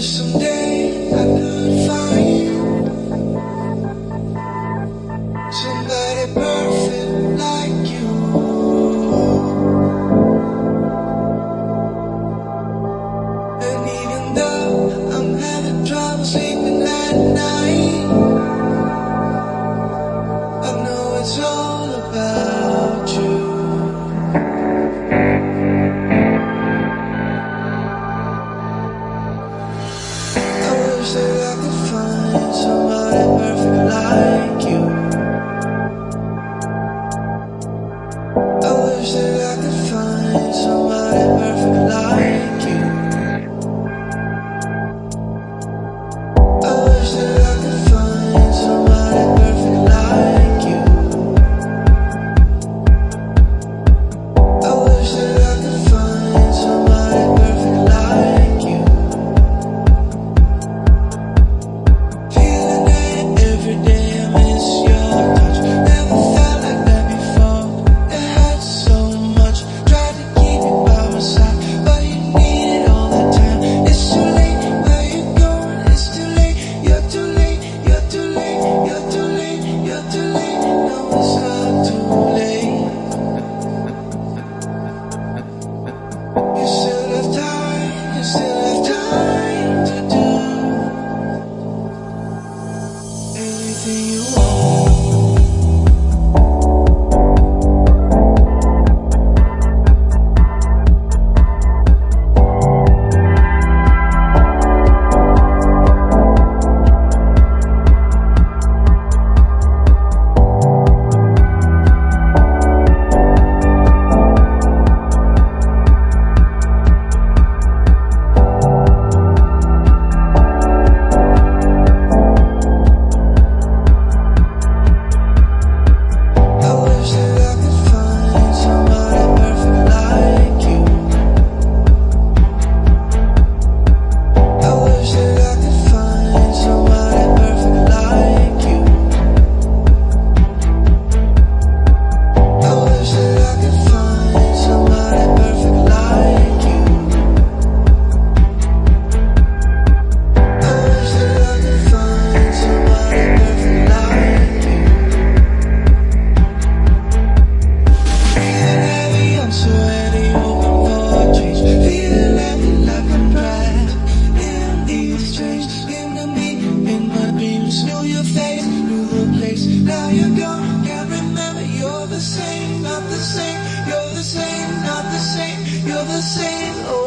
someday I could find somebody perfect like you. And even though I'm having trouble sleeping at night. Now you're gone, can't remember. You're the same, not the same. You're the same, not the same. You're the same. Oh.